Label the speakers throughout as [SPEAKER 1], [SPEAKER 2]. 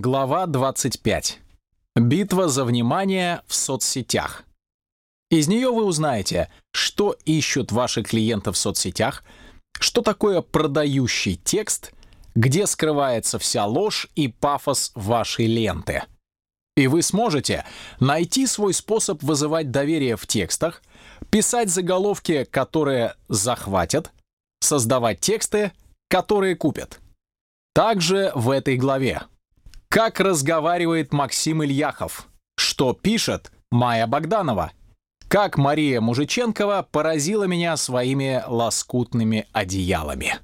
[SPEAKER 1] Глава 25. Битва за внимание в соцсетях. Из нее вы узнаете, что ищут ваши клиенты в соцсетях, что такое продающий текст, где скрывается вся ложь и пафос вашей ленты. И вы сможете найти свой способ вызывать доверие в текстах, писать заголовки, которые захватят, создавать тексты, которые купят. Также в этой главе. Как разговаривает Максим Ильяхов? Что пишет Майя Богданова? Как Мария Мужиченкова поразила меня своими лоскутными одеялами?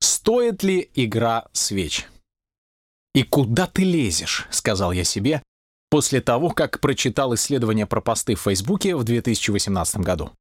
[SPEAKER 1] Стоит ли игра свеч? «И куда ты лезешь?» — сказал я себе после того, как прочитал исследование про посты в Фейсбуке в 2018 году.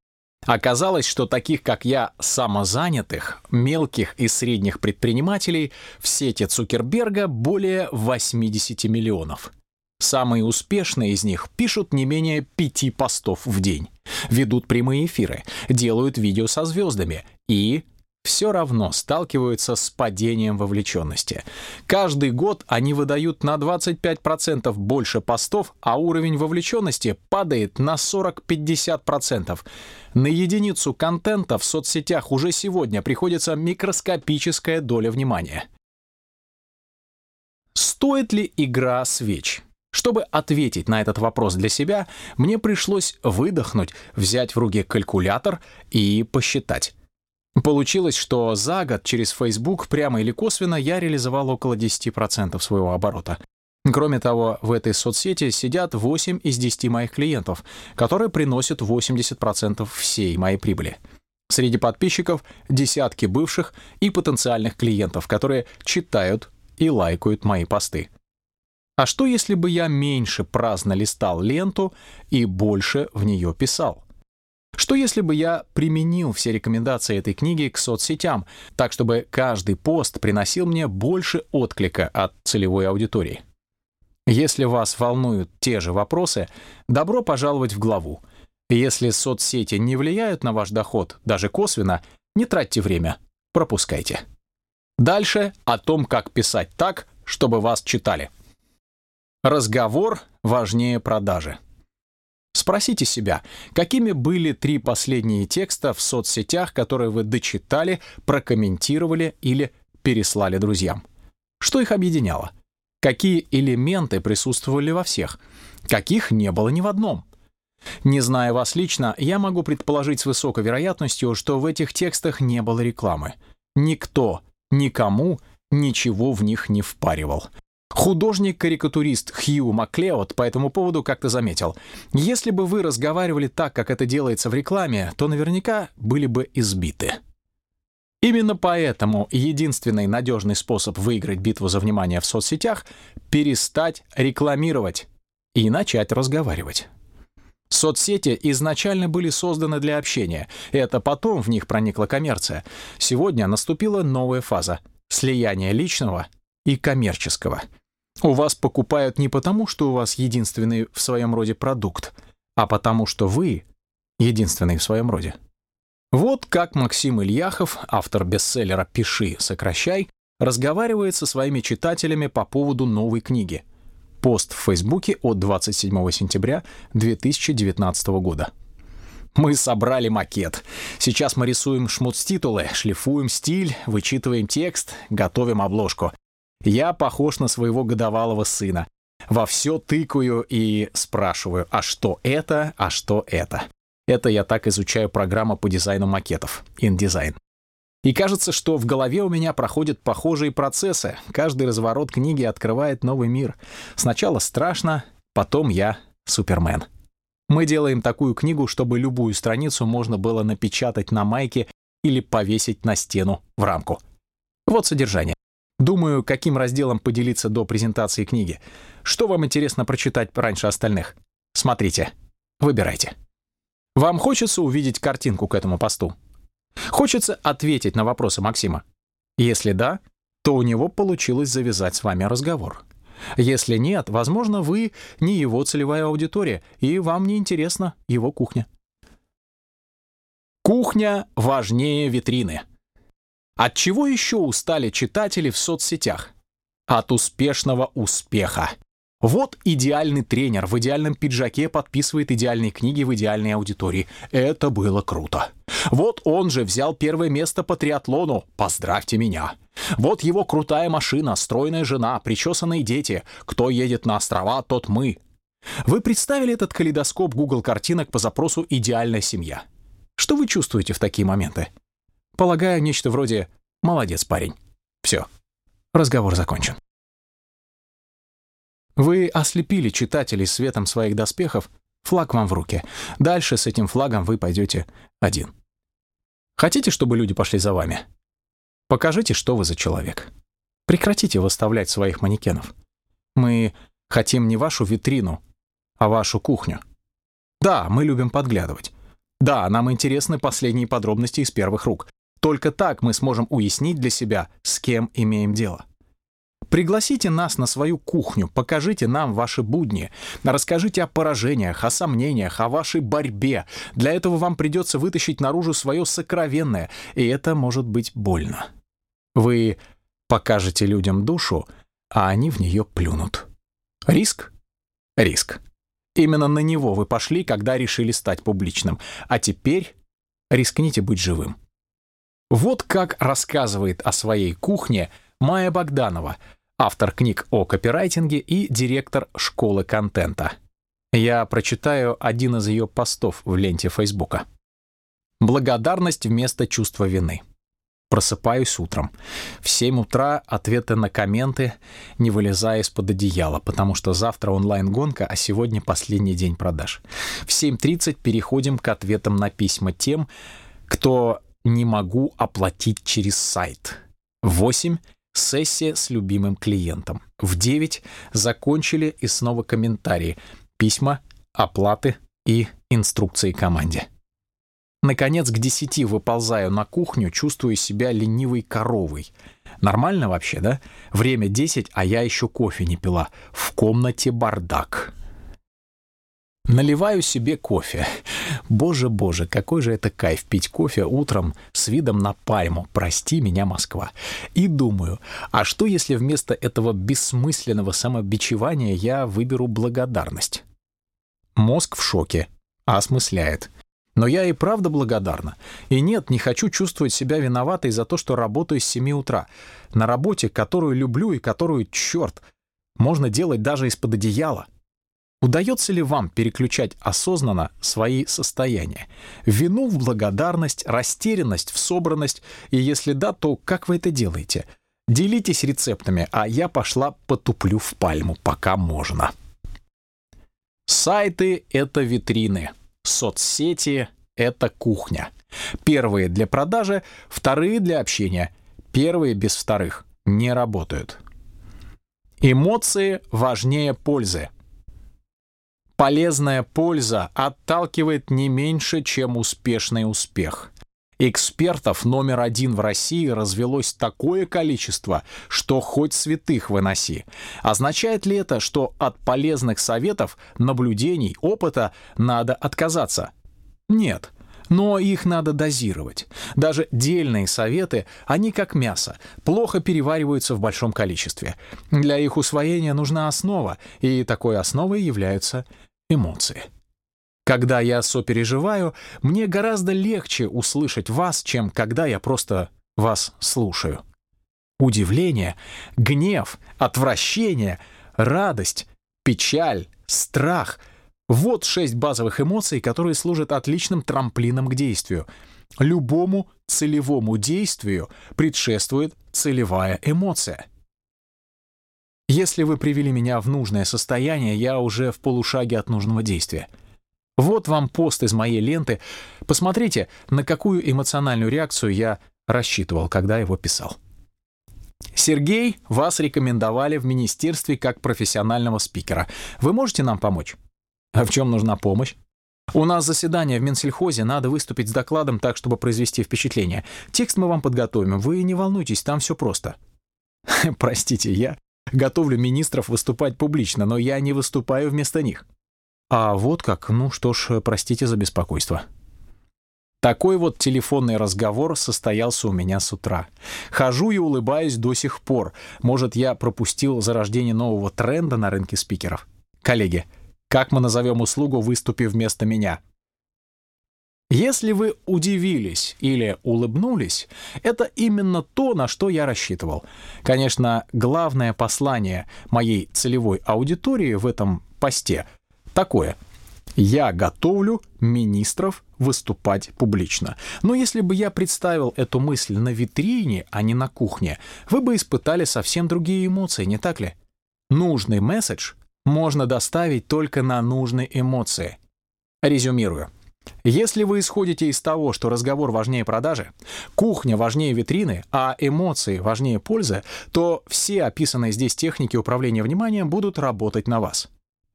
[SPEAKER 1] Оказалось, что таких, как я, самозанятых, мелких и средних предпринимателей в сети Цукерберга более 80 миллионов. Самые успешные из них пишут не менее пяти постов в день, ведут прямые эфиры, делают видео со звездами и все равно сталкиваются с падением вовлеченности. Каждый год они выдают на 25% больше постов, а уровень вовлеченности падает на 40-50%. На единицу контента в соцсетях уже сегодня приходится микроскопическая доля внимания. Стоит ли игра свеч? Чтобы ответить на этот вопрос для себя, мне пришлось выдохнуть, взять в руки калькулятор и посчитать. Получилось, что за год через Facebook прямо или косвенно я реализовал около 10% своего оборота. Кроме того, в этой соцсети сидят 8 из 10 моих клиентов, которые приносят 80% всей моей прибыли. Среди подписчиков десятки бывших и потенциальных клиентов, которые читают и лайкают мои посты. А что, если бы я меньше праздно листал ленту и больше в нее писал? Что если бы я применил все рекомендации этой книги к соцсетям, так чтобы каждый пост приносил мне больше отклика от целевой аудитории? Если вас волнуют те же вопросы, добро пожаловать в главу. Если соцсети не влияют на ваш доход, даже косвенно, не тратьте время, пропускайте. Дальше о том, как писать так, чтобы вас читали. Разговор важнее продажи. Спросите себя, какими были три последние текста в соцсетях, которые вы дочитали, прокомментировали или переслали друзьям? Что их объединяло? Какие элементы присутствовали во всех? Каких не было ни в одном? Не зная вас лично, я могу предположить с высокой вероятностью, что в этих текстах не было рекламы. Никто, никому ничего в них не впаривал. Художник-карикатурист Хью Маклеод по этому поводу как-то заметил, если бы вы разговаривали так, как это делается в рекламе, то наверняка были бы избиты. Именно поэтому единственный надежный способ выиграть битву за внимание в соцсетях — перестать рекламировать и начать разговаривать. Соцсети изначально были созданы для общения, это потом в них проникла коммерция. Сегодня наступила новая фаза — слияние личного и коммерческого — у вас покупают не потому, что у вас единственный в своем роде продукт, а потому что вы единственный в своем роде. Вот как Максим Ильяхов, автор бестселлера «Пиши, сокращай», разговаривает со своими читателями по поводу новой книги. Пост в Фейсбуке от 27 сентября 2019 года. Мы собрали макет. Сейчас мы рисуем шмуц-титулы, шлифуем стиль, вычитываем текст, готовим обложку. Я похож на своего годовалого сына. Во все тыкаю и спрашиваю, а что это, а что это. Это я так изучаю программу по дизайну макетов, InDesign. И кажется, что в голове у меня проходят похожие процессы. Каждый разворот книги открывает новый мир. Сначала страшно, потом я Супермен. Мы делаем такую книгу, чтобы любую страницу можно было напечатать на майке или повесить на стену в рамку. Вот содержание. Думаю, каким разделом поделиться до презентации книги. Что вам интересно прочитать раньше остальных? Смотрите, выбирайте. Вам хочется увидеть картинку к этому посту? Хочется ответить на вопросы Максима? Если да, то у него получилось завязать с вами разговор. Если нет, возможно, вы не его целевая аудитория, и вам не интересна его кухня. Кухня важнее витрины. От чего еще устали читатели в соцсетях? от успешного успеха. Вот идеальный тренер в идеальном пиджаке подписывает идеальные книги в идеальной аудитории. Это было круто. Вот он же взял первое место по триатлону. Поздравьте меня. Вот его крутая машина, стройная жена, причесанные дети. Кто едет на острова, тот мы. Вы представили этот калейдоскоп Google картинок по запросу «идеальная семья». Что вы чувствуете в такие моменты? Полагаю, нечто вроде «молодец, парень». Все. Разговор закончен. Вы ослепили читателей светом своих доспехов, флаг вам в руки. Дальше с этим флагом вы пойдете один. Хотите, чтобы люди пошли за вами? Покажите, что вы за человек. Прекратите выставлять своих манекенов. Мы хотим не вашу витрину, а вашу кухню. Да, мы любим подглядывать. Да, нам интересны последние подробности из первых рук. Только так мы сможем уяснить для себя, с кем имеем дело. Пригласите нас на свою кухню, покажите нам ваши будни, расскажите о поражениях, о сомнениях, о вашей борьбе. Для этого вам придется вытащить наружу свое сокровенное, и это может быть больно. Вы покажете людям душу, а они в нее плюнут. Риск? Риск. Именно на него вы пошли, когда решили стать публичным. А теперь рискните быть живым. Вот как рассказывает о своей кухне Майя Богданова — автор книг о копирайтинге и директор школы контента. Я прочитаю один из ее постов в ленте Фейсбука. Благодарность вместо чувства вины. Просыпаюсь утром. В 7 утра ответы на комменты, не вылезая из-под одеяла, потому что завтра онлайн-гонка, а сегодня последний день продаж. В 7.30 переходим к ответам на письма тем, кто не могу оплатить через сайт. В 8 Сессия с любимым клиентом. В 9 закончили и снова комментарии, письма, оплаты и инструкции команде. Наконец, к 10 выползаю на кухню, чувствую себя ленивой коровой. Нормально вообще, да? Время 10, а я еще кофе не пила. В комнате бардак. Наливаю себе кофе. Боже-боже, какой же это кайф пить кофе утром с видом на пальму. Прости меня, Москва. И думаю, а что если вместо этого бессмысленного самобичевания я выберу благодарность? Мозг в шоке, осмысляет. Но я и правда благодарна. И нет, не хочу чувствовать себя виноватой за то, что работаю с 7 утра. На работе, которую люблю и которую, черт, можно делать даже из-под одеяла. Удается ли вам переключать осознанно свои состояния? Вину в благодарность, растерянность в собранность? И если да, то как вы это делаете? Делитесь рецептами, а я пошла потуплю в пальму, пока можно. Сайты — это витрины. Соцсети — это кухня. Первые для продажи, вторые для общения. Первые без вторых не работают. Эмоции важнее пользы. Полезная польза отталкивает не меньше, чем успешный успех. Экспертов номер один в России развелось такое количество, что хоть святых выноси. Означает ли это, что от полезных советов, наблюдений, опыта надо отказаться? Нет. Но их надо дозировать. Даже дельные советы, они как мясо, плохо перевариваются в большом количестве. Для их усвоения нужна основа, и такой основой являются эмоции. Когда я сопереживаю, мне гораздо легче услышать вас, чем когда я просто вас слушаю. Удивление, гнев, отвращение, радость, печаль, страх — вот шесть базовых эмоций, которые служат отличным трамплином к действию. Любому целевому действию предшествует целевая эмоция. Если вы привели меня в нужное состояние, я уже в полушаге от нужного действия. Вот вам пост из моей ленты. Посмотрите, на какую эмоциональную реакцию я рассчитывал, когда его писал. Сергей, вас рекомендовали в министерстве как профессионального спикера. Вы можете нам помочь? А в чем нужна помощь? У нас заседание в Минсельхозе, надо выступить с докладом так, чтобы произвести впечатление. Текст мы вам подготовим, вы не волнуйтесь, там все просто. Простите, я Готовлю министров выступать публично, но я не выступаю вместо них. А вот как, ну что ж, простите за беспокойство. Такой вот телефонный разговор состоялся у меня с утра. Хожу и улыбаюсь до сих пор. Может, я пропустил зарождение нового тренда на рынке спикеров? Коллеги, как мы назовем услугу «выступи вместо меня»? Если вы удивились или улыбнулись, это именно то, на что я рассчитывал. Конечно, главное послание моей целевой аудитории в этом посте такое — я готовлю министров выступать публично. Но если бы я представил эту мысль на витрине, а не на кухне, вы бы испытали совсем другие эмоции, не так ли? Нужный месседж можно доставить только на нужные эмоции. Резюмирую. Если вы исходите из того, что разговор важнее продажи, кухня важнее витрины, а эмоции важнее пользы, то все описанные здесь техники управления вниманием будут работать на вас.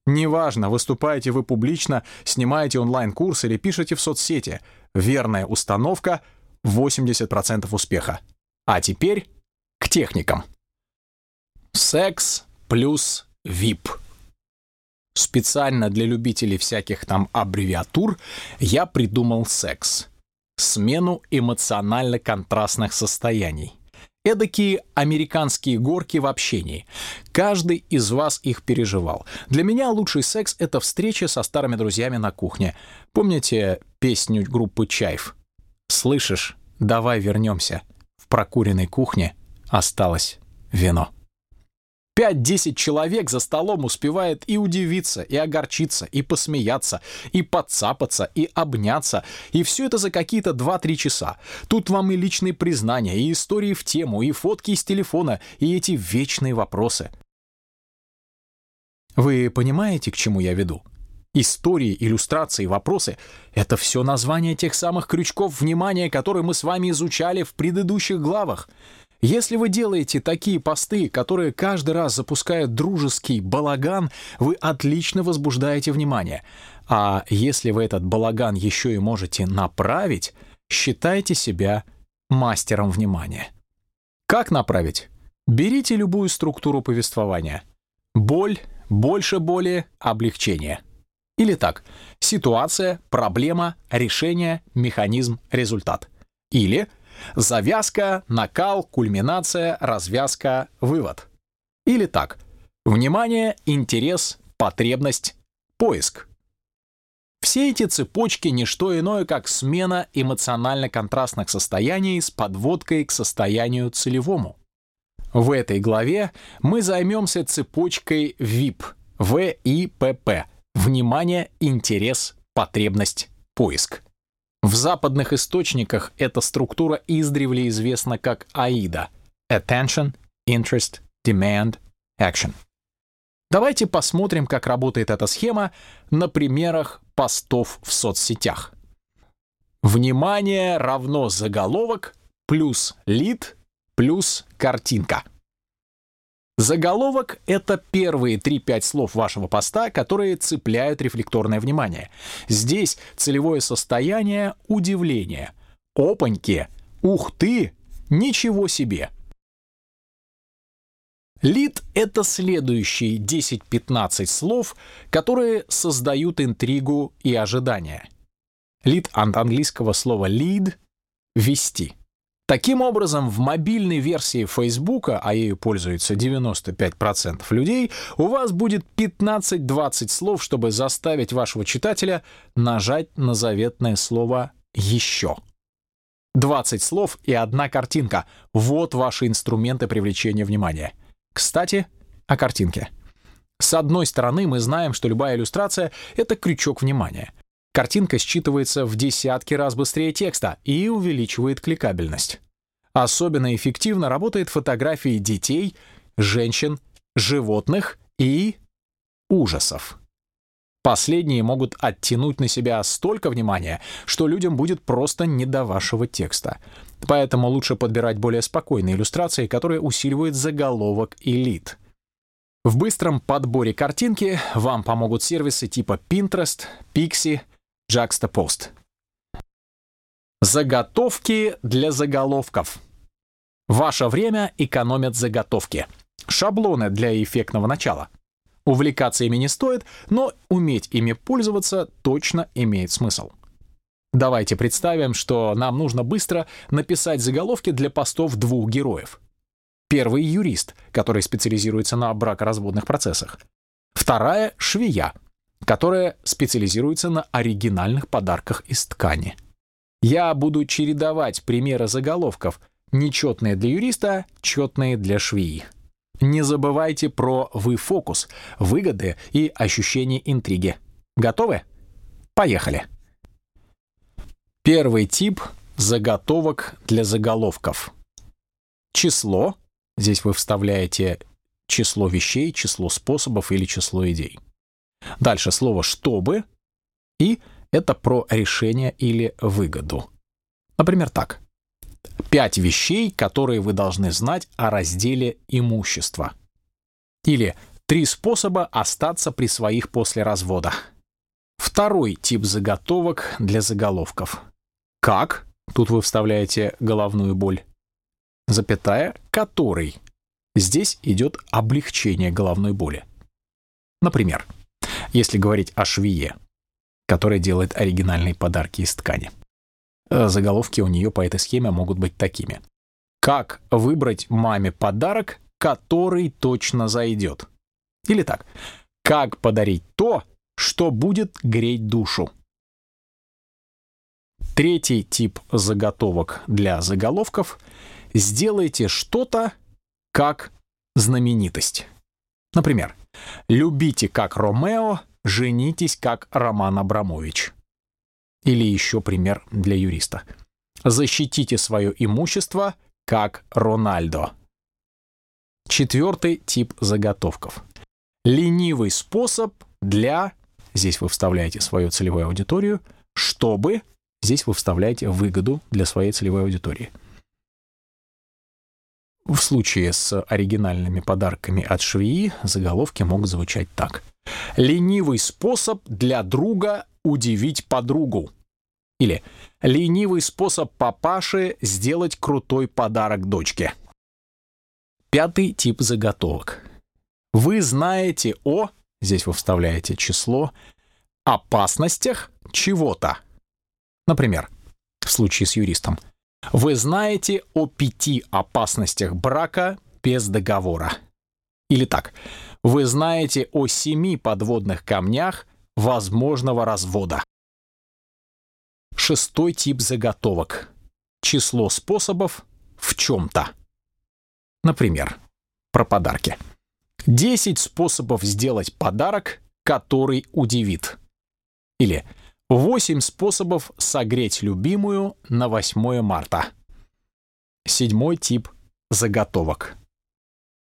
[SPEAKER 1] Неважно, выступаете вы публично, снимаете онлайн-курс или пишете в соцсети. Верная установка — 80% успеха. А теперь к техникам. Секс плюс VIP. Специально для любителей всяких там аббревиатур я придумал секс. Смену эмоционально-контрастных состояний. Эдакие американские горки в общении. Каждый из вас их переживал. Для меня лучший секс — это встреча со старыми друзьями на кухне. Помните песню группы «Чайф»? «Слышишь, давай вернемся. В прокуренной кухне осталось вино». Пять-десять человек за столом успевает и удивиться, и огорчиться, и посмеяться, и подцапаться, и обняться. И все это за какие-то два-три часа. Тут вам и личные признания, и истории в тему, и фотки из телефона, и эти вечные вопросы. Вы понимаете, к чему я веду? Истории, иллюстрации, вопросы — это все название тех самых крючков внимания, которые мы с вами изучали в предыдущих главах. Если вы делаете такие посты, которые каждый раз запускают дружеский балаган, вы отлично возбуждаете внимание. А если вы этот балаган еще и можете направить, считайте себя мастером внимания. Как направить? Берите любую структуру повествования. Боль, больше боли, облегчение. Или так, ситуация, проблема, решение, механизм, результат. Или Завязка, накал, кульминация, развязка, вывод. Или так. Внимание, интерес, потребность, поиск. Все эти цепочки — не что иное, как смена эмоционально-контрастных состояний с подводкой к состоянию целевому. В этой главе мы займемся цепочкой VIP, ВИПП — внимание, интерес, потребность, поиск. В западных источниках эта структура издревле известна как AIDA — Attention, Interest, Demand, Action. Давайте посмотрим, как работает эта схема на примерах постов в соцсетях. Внимание равно заголовок плюс лид плюс картинка — Заголовок — это первые 3-5 слов вашего поста, которые цепляют рефлекторное внимание. Здесь целевое состояние — удивление. Опаньки! Ух ты! Ничего себе! Лид — это следующие 10-15 слов, которые создают интригу и ожидание. Лид от английского слова lead — «вести». Таким образом, в мобильной версии Facebook, а ею пользуется 95% людей, у вас будет 15-20 слов, чтобы заставить вашего читателя нажать на заветное слово «Еще». 20 слов и одна картинка. Вот ваши инструменты привлечения внимания. Кстати, о картинке. С одной стороны, мы знаем, что любая иллюстрация — это крючок внимания. Картинка считывается в десятки раз быстрее текста и увеличивает кликабельность. Особенно эффективно работает фотографии детей, женщин, животных и ужасов. Последние могут оттянуть на себя столько внимания, что людям будет просто не до вашего текста. Поэтому лучше подбирать более спокойные иллюстрации, которые усиливают заголовок и лид. В быстром подборе картинки вам помогут сервисы типа Pinterest, Pixie, Juxtapost. Заготовки для заголовков. Ваше время экономят заготовки. Шаблоны для эффектного начала. Увлекаться ими не стоит, но уметь ими пользоваться точно имеет смысл. Давайте представим, что нам нужно быстро написать заголовки для постов двух героев. Первый — юрист, который специализируется на бракоразводных процессах. Вторая — швея, которая специализируется на оригинальных подарках из ткани. Я буду чередовать примеры заголовков, нечетные для юриста, четные для швеи. Не забывайте про вы-фокус, выгоды и ощущение интриги. Готовы? Поехали! Первый тип — заготовок для заголовков. Число. Здесь вы вставляете число вещей, число способов или число идей. Дальше слово «чтобы» и это про решение или выгоду. Например, так. Пять вещей, которые вы должны знать о разделе имущества. Или три способа остаться при своих после развода. Второй тип заготовок для заголовков. Как? Тут вы вставляете головную боль. Запятая, который. Здесь идет облегчение головной боли. Например, если говорить о швее, которая делает оригинальные подарки из ткани. Э, заголовки у нее по этой схеме могут быть такими. Как выбрать маме подарок, который точно зайдет? Или так. Как подарить то, что будет греть душу? Третий тип заготовок для заголовков — сделайте что-то как знаменитость. Например, любите как Ромео, женитесь как Роман Абрамович. Или еще пример для юриста. Защитите свое имущество, как Рональдо. Четвертый тип заготовков. Ленивый способ для... Здесь вы вставляете свою целевую аудиторию, чтобы... Здесь вы вставляете выгоду для своей целевой аудитории. В случае с оригинальными подарками от швеи заголовки могут звучать так. Ленивый способ для друга удивить подругу. Или ленивый способ папаши сделать крутой подарок дочке. Пятый тип заготовок. Вы знаете о, здесь вы вставляете число, опасностях чего-то. Например, в случае с юристом. Вы знаете о пяти опасностях брака без договора. Или так. Вы знаете о семи подводных камнях возможного развода. Шестой тип заготовок. Число способов в чем-то. Например, про подарки. 10 способов сделать подарок, который удивит. Или 8 способов согреть любимую на 8 марта. Седьмой тип заготовок.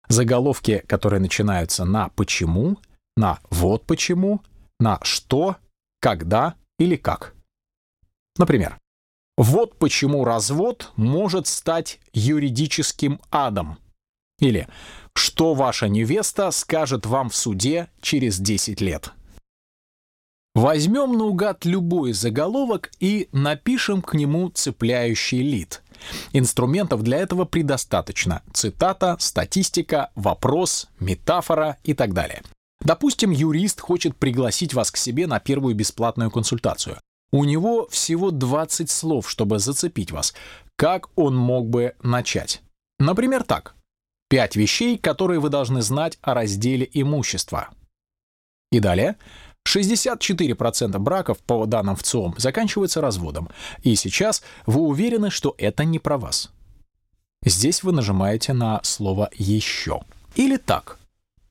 [SPEAKER 1] Заголовки, которые начинаются на «почему», на «вот почему», на «что», «когда» или «как». Например, вот почему развод может стать юридическим адом. Или что ваша невеста скажет вам в суде через 10 лет. Возьмем наугад любой заголовок и напишем к нему цепляющий лид. Инструментов для этого предостаточно. Цитата, статистика, вопрос, метафора и так далее. Допустим, юрист хочет пригласить вас к себе на первую бесплатную консультацию. У него всего 20 слов, чтобы зацепить вас. Как он мог бы начать? Например, так. Пять вещей, которые вы должны знать о разделе имущества. И далее. 64% браков, по данным ВЦИОМ, заканчиваются разводом. И сейчас вы уверены, что это не про вас. Здесь вы нажимаете на слово «еще». Или так.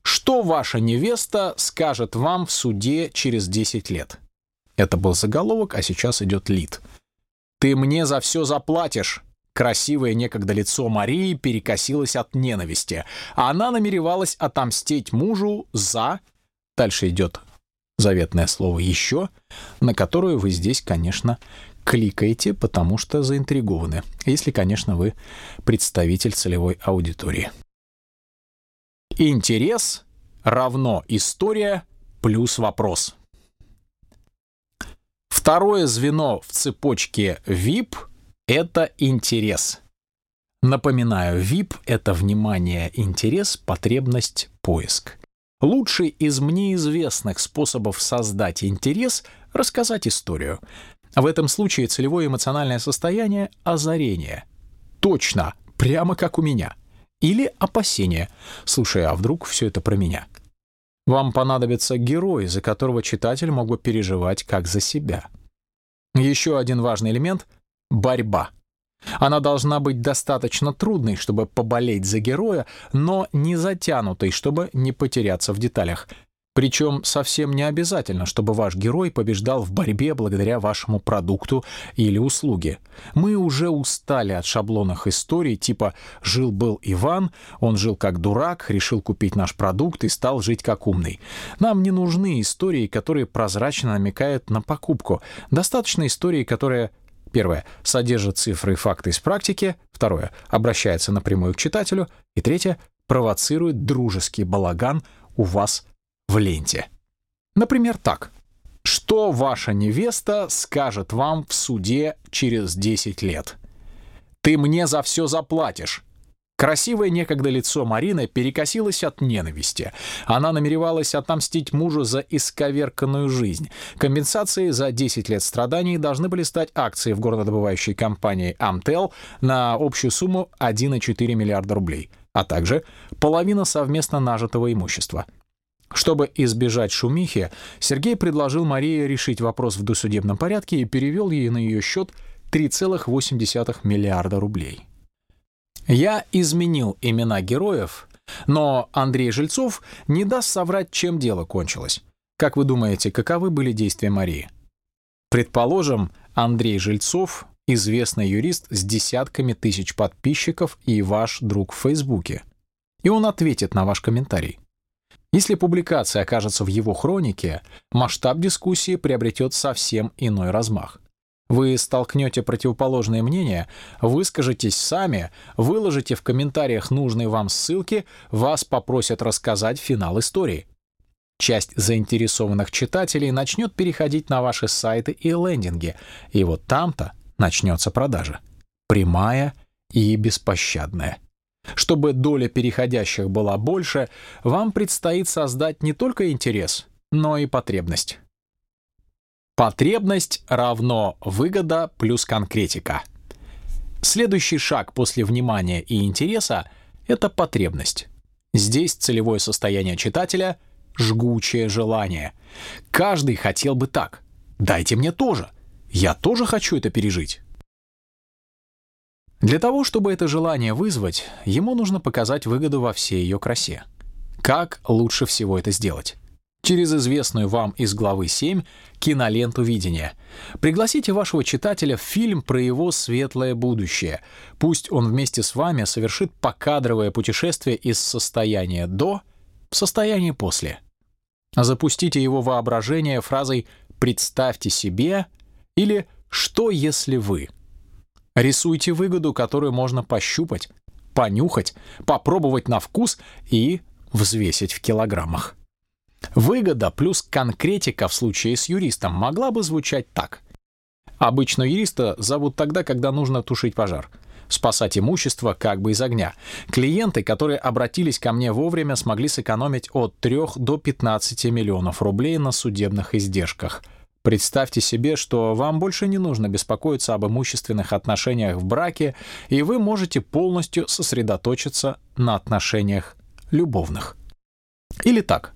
[SPEAKER 1] Что ваша невеста скажет вам в суде через 10 лет? Это был заголовок, а сейчас идет лид. «Ты мне за все заплатишь!» Красивое некогда лицо Марии перекосилось от ненависти. Она намеревалась отомстить мужу за... Дальше идет заветное слово «еще», на которое вы здесь, конечно, кликаете, потому что заинтригованы, если, конечно, вы представитель целевой аудитории. Интерес равно история плюс вопрос. Второе звено в цепочке VIP — это интерес. Напоминаю, VIP — это внимание, интерес, потребность, поиск. Лучший из мне известных способов создать интерес — рассказать историю. В этом случае целевое эмоциональное состояние — озарение. Точно, прямо как у меня. Или опасение. Слушай, а вдруг все это про меня? Вам понадобится герой, за которого читатель мог бы переживать как за себя. Еще один важный элемент — борьба. Она должна быть достаточно трудной, чтобы поболеть за героя, но не затянутой, чтобы не потеряться в деталях. Причем совсем не обязательно, чтобы ваш герой побеждал в борьбе благодаря вашему продукту или услуге. Мы уже устали от шаблонных историй типа «жил-был Иван», он жил как дурак, решил купить наш продукт и стал жить как умный. Нам не нужны истории, которые прозрачно намекают на покупку. Достаточно истории, которые Первое — содержит цифры и факты из практики. Второе — обращается напрямую к читателю. И третье — провоцирует дружеский балаган у вас в ленте. Например, так. Что ваша невеста скажет вам в суде через 10 лет? «Ты мне за все заплатишь». Красивое некогда лицо Марины перекосилось от ненависти. Она намеревалась отомстить мужу за исковерканную жизнь. Компенсацией за 10 лет страданий должны были стать акции в горнодобывающей компании «Амтел» на общую сумму 1,4 миллиарда рублей, а также половина совместно нажитого имущества. Чтобы избежать шумихи, Сергей предложил Марии решить вопрос в досудебном порядке и перевел ей на ее счет 3,8 миллиарда рублей. Я изменил имена героев, но Андрей Жильцов не даст соврать, чем дело кончилось. Как вы думаете, каковы были действия Марии? Предположим, Андрей Жильцов — известный юрист с десятками тысяч подписчиков и ваш друг в Фейсбуке. И он ответит на ваш комментарий. Если публикация окажется в его хронике, масштаб дискуссии приобретет совсем иной размах. Вы столкнете противоположные мнения, выскажетесь сами, выложите в комментариях нужные вам ссылки, вас попросят рассказать финал истории. Часть заинтересованных читателей начнет переходить на ваши сайты и лендинги, и вот там-то начнется продажа. Прямая и беспощадная. Чтобы доля переходящих была больше, вам предстоит создать не только интерес, но и потребность. Потребность равно выгода плюс конкретика. Следующий шаг после внимания и интереса — это потребность. Здесь целевое состояние читателя — жгучее желание. Каждый хотел бы так. Дайте мне тоже. Я тоже хочу это пережить. Для того, чтобы это желание вызвать, ему нужно показать выгоду во всей ее красе. Как лучше всего это сделать? Через известную вам из главы 7 киноленту видения. Пригласите вашего читателя в фильм про его светлое будущее. Пусть он вместе с вами совершит покадровое путешествие из состояния «до» в состояние «после». Запустите его воображение фразой «представьте себе» или «что если вы». Рисуйте выгоду, которую можно пощупать, понюхать, попробовать на вкус и взвесить в килограммах. Выгода плюс конкретика в случае с юристом могла бы звучать так. Обычно юриста зовут тогда, когда нужно тушить пожар. Спасать имущество как бы из огня. Клиенты, которые обратились ко мне вовремя, смогли сэкономить от 3 до 15 миллионов рублей на судебных издержках. Представьте себе, что вам больше не нужно беспокоиться об имущественных отношениях в браке, и вы можете полностью сосредоточиться на отношениях любовных. Или так.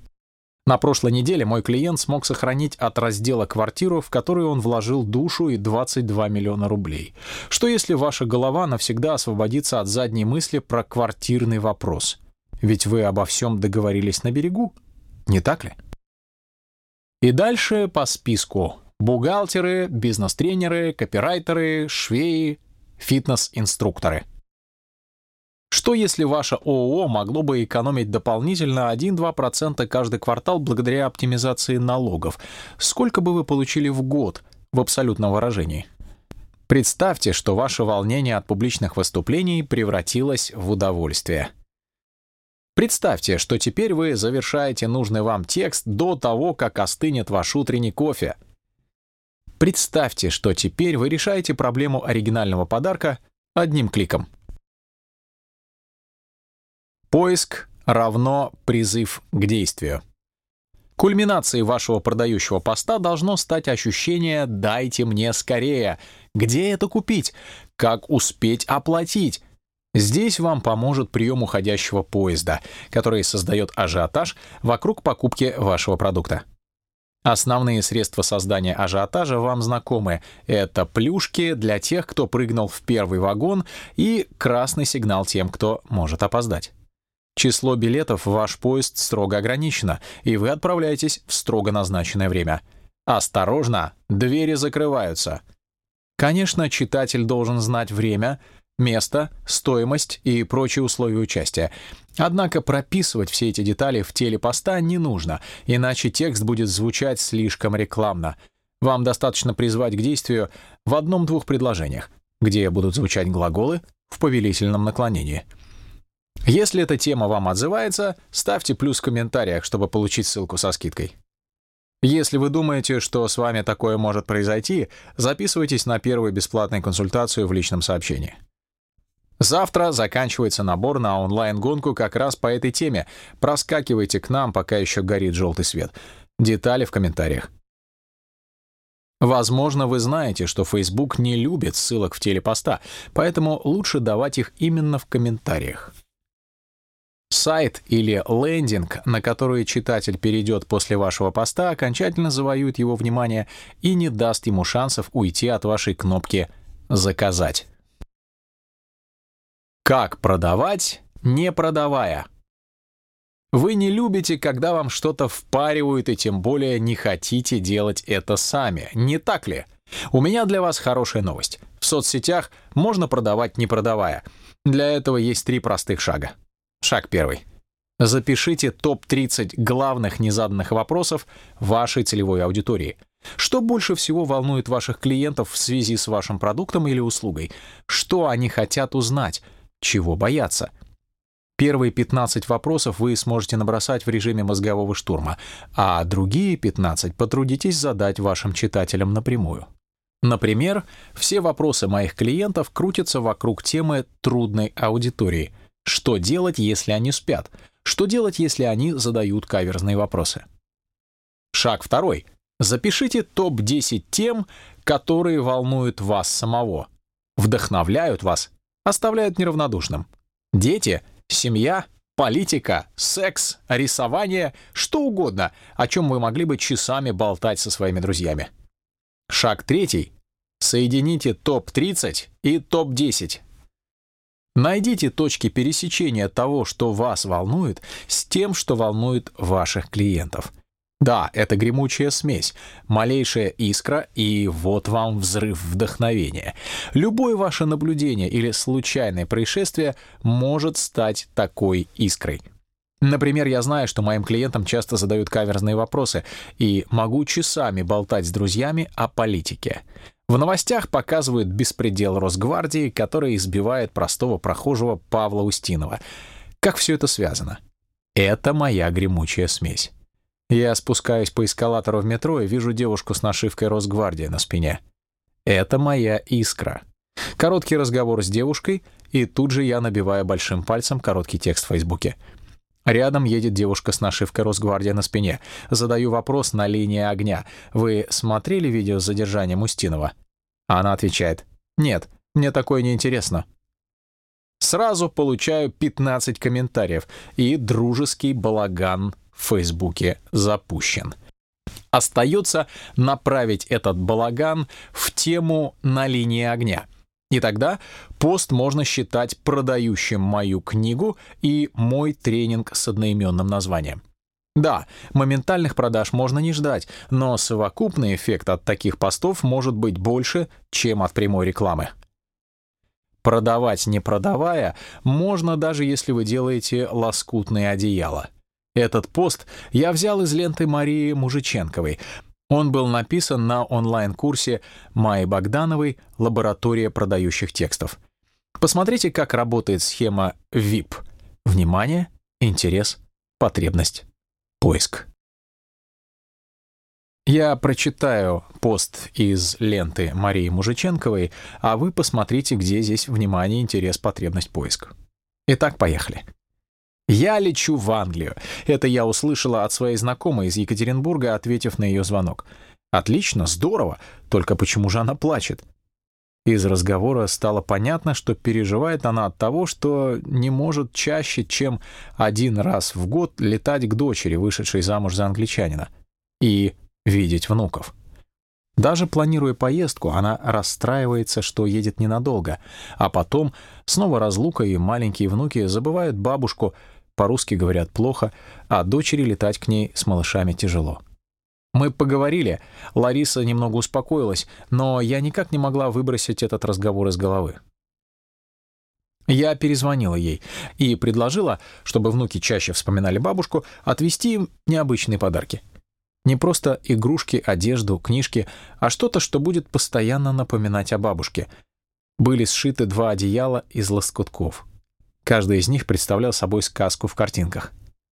[SPEAKER 1] На прошлой неделе мой клиент смог сохранить от раздела квартиру, в которую он вложил душу и 22 миллиона рублей. Что если ваша голова навсегда освободится от задней мысли про квартирный вопрос? Ведь вы обо всем договорились на берегу, не так ли? И дальше по списку. Бухгалтеры, бизнес-тренеры, копирайтеры, швеи, фитнес-инструкторы — что если ваше ООО могло бы экономить дополнительно 1-2% каждый квартал благодаря оптимизации налогов? Сколько бы вы получили в год в абсолютном выражении? Представьте, что ваше волнение от публичных выступлений превратилось в удовольствие. Представьте, что теперь вы завершаете нужный вам текст до того, как остынет ваш утренний кофе. Представьте, что теперь вы решаете проблему оригинального подарка одним кликом. Поиск равно призыв к действию. Кульминацией вашего продающего поста должно стать ощущение «дайте мне скорее». Где это купить? Как успеть оплатить? Здесь вам поможет прием уходящего поезда, который создает ажиотаж вокруг покупки вашего продукта. Основные средства создания ажиотажа вам знакомы. Это плюшки для тех, кто прыгнул в первый вагон, и красный сигнал тем, кто может опоздать. Число билетов в ваш поезд строго ограничено, и вы отправляетесь в строго назначенное время. Осторожно, двери закрываются. Конечно, читатель должен знать время, место, стоимость и прочие условия участия. Однако прописывать все эти детали в теле поста не нужно, иначе текст будет звучать слишком рекламно. Вам достаточно призвать к действию в одном-двух предложениях, где будут звучать глаголы в повелительном наклонении — если эта тема вам отзывается, ставьте плюс в комментариях, чтобы получить ссылку со скидкой. Если вы думаете, что с вами такое может произойти, записывайтесь на первую бесплатную консультацию в личном сообщении. Завтра заканчивается набор на онлайн-гонку как раз по этой теме. Проскакивайте к нам, пока еще горит желтый свет. Детали в комментариях. Возможно, вы знаете, что Facebook не любит ссылок в теле поста, поэтому лучше давать их именно в комментариях. Сайт или лендинг, на который читатель перейдет после вашего поста, окончательно завоюет его внимание и не даст ему шансов уйти от вашей кнопки «Заказать». Как продавать, не продавая? Вы не любите, когда вам что-то впаривают, и тем более не хотите делать это сами, не так ли? У меня для вас хорошая новость. В соцсетях можно продавать, не продавая. Для этого есть три простых шага. Шаг первый. Запишите топ-30 главных незаданных вопросов вашей целевой аудитории. Что больше всего волнует ваших клиентов в связи с вашим продуктом или услугой? Что они хотят узнать? Чего боятся? Первые 15 вопросов вы сможете набросать в режиме мозгового штурма, а другие 15 потрудитесь задать вашим читателям напрямую. Например, все вопросы моих клиентов крутятся вокруг темы трудной аудитории — что делать, если они спят? Что делать, если они задают каверзные вопросы? Шаг второй. Запишите топ-10 тем, которые волнуют вас самого, вдохновляют вас, оставляют неравнодушным. Дети, семья, политика, секс, рисование, что угодно, о чем вы могли бы часами болтать со своими друзьями. Шаг третий. Соедините топ-30 и топ-10 Найдите точки пересечения того, что вас волнует, с тем, что волнует ваших клиентов. Да, это гремучая смесь, малейшая искра, и вот вам взрыв вдохновения. Любое ваше наблюдение или случайное происшествие может стать такой искрой. Например, я знаю, что моим клиентам часто задают каверзные вопросы, и могу часами болтать с друзьями о политике. В новостях показывают беспредел Росгвардии, который избивает простого прохожего Павла Устинова. Как все это связано? Это моя гремучая смесь. Я спускаюсь по эскалатору в метро и вижу девушку с нашивкой Росгвардия на спине. Это моя искра. Короткий разговор с девушкой, и тут же я набиваю большим пальцем короткий текст в Фейсбуке. Рядом едет девушка с нашивкой Росгвардия на спине. Задаю вопрос на линии огня. Вы смотрели видео с задержанием Устинова? Она отвечает. Нет, мне такое не интересно. Сразу получаю 15 комментариев, и дружеский балаган в Фейсбуке запущен. Остается направить этот балаган в тему на линии огня — и тогда пост можно считать продающим мою книгу и мой тренинг с одноименным названием. Да, моментальных продаж можно не ждать, но совокупный эффект от таких постов может быть больше, чем от прямой рекламы. Продавать не продавая можно даже если вы делаете лоскутные одеяла. Этот пост я взял из ленты Марии Мужиченковой — он был написан на онлайн-курсе Майи Богдановой «Лаборатория продающих текстов». Посмотрите, как работает схема VIP. Внимание, интерес, потребность, поиск. Я прочитаю пост из ленты Марии Мужиченковой, а вы посмотрите, где здесь внимание, интерес, потребность, поиск. Итак, поехали. Я лечу в Англию. Это я услышала от своей знакомой из Екатеринбурга, ответив на ее звонок. Отлично, здорово. Только почему же она плачет? Из разговора стало понятно, что переживает она от того, что не может чаще, чем один раз в год летать к дочери, вышедшей замуж за англичанина, и видеть внуков. Даже планируя поездку, она расстраивается, что едет ненадолго, а потом снова разлука и маленькие внуки забывают бабушку, по-русски говорят плохо, а дочери летать к ней с малышами тяжело. Мы поговорили, Лариса немного успокоилась, но я никак не могла выбросить этот разговор из головы. Я перезвонила ей и предложила, чтобы внуки чаще вспоминали бабушку, отвезти им необычные подарки. Не просто игрушки, одежду, книжки, а что-то, что будет постоянно напоминать о бабушке. Были сшиты два одеяла из лоскутков. Каждый из них представлял собой сказку в картинках.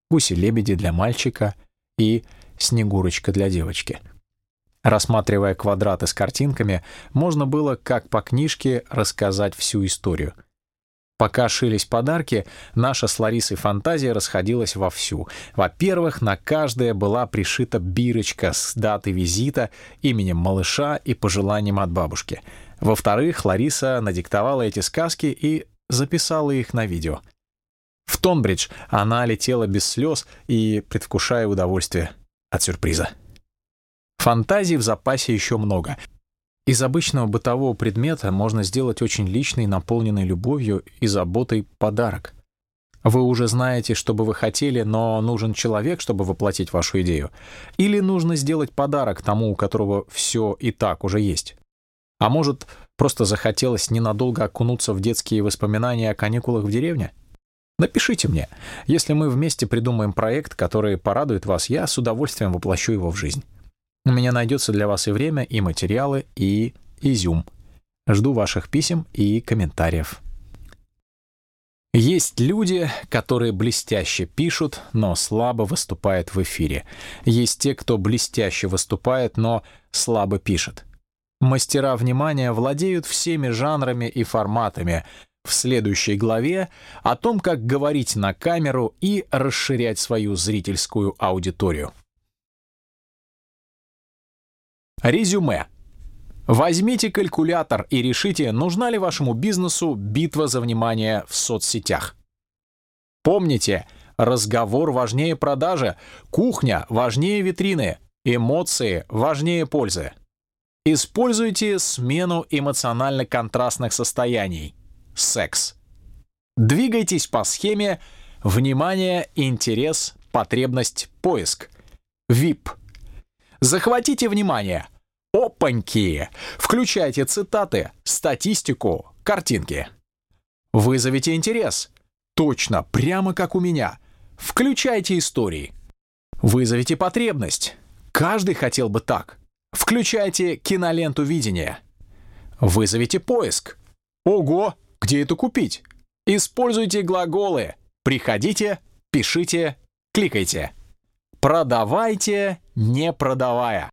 [SPEAKER 1] Гуси-лебеди для мальчика и Снегурочка для девочки. Рассматривая квадраты с картинками, можно было, как по книжке, рассказать всю историю. Пока шились подарки, наша с Ларисой фантазия расходилась вовсю. Во-первых, на каждое была пришита бирочка с датой визита, именем малыша и пожеланием от бабушки. Во-вторых, Лариса надиктовала эти сказки и записала их на видео. В Тонбридж она летела без слез и предвкушая удовольствие от сюрприза. Фантазий в запасе еще много. Из обычного бытового предмета можно сделать очень личный, наполненный любовью и заботой подарок. Вы уже знаете, что бы вы хотели, но нужен человек, чтобы воплотить вашу идею. Или нужно сделать подарок тому, у которого все и так уже есть. А может, просто захотелось ненадолго окунуться в детские воспоминания о каникулах в деревне? Напишите мне. Если мы вместе придумаем проект, который порадует вас, я с удовольствием воплощу его в жизнь. У меня найдется для вас и время, и материалы, и изюм. Жду ваших писем и комментариев. Есть люди, которые блестяще пишут, но слабо выступают в эфире. Есть те, кто блестяще выступает, но слабо пишет. Мастера внимания владеют всеми жанрами и форматами, в следующей главе о том, как говорить на камеру и расширять свою зрительскую аудиторию. Резюме. Возьмите калькулятор и решите, нужна ли вашему бизнесу битва за внимание в соцсетях. Помните, разговор важнее продажи, кухня важнее витрины, эмоции важнее пользы. Используйте смену эмоционально-контрастных состояний секс. Двигайтесь по схеме внимание, интерес, потребность, поиск. VIP. Захватите внимание. Опаньки! Включайте цитаты, статистику, картинки. Вызовите интерес. Точно, прямо как у меня. Включайте истории. Вызовите потребность. Каждый хотел бы так. Включайте киноленту видения. Вызовите поиск. Ого, где это купить? Используйте глаголы «приходите», «пишите», «кликайте». Продавайте, не продавая.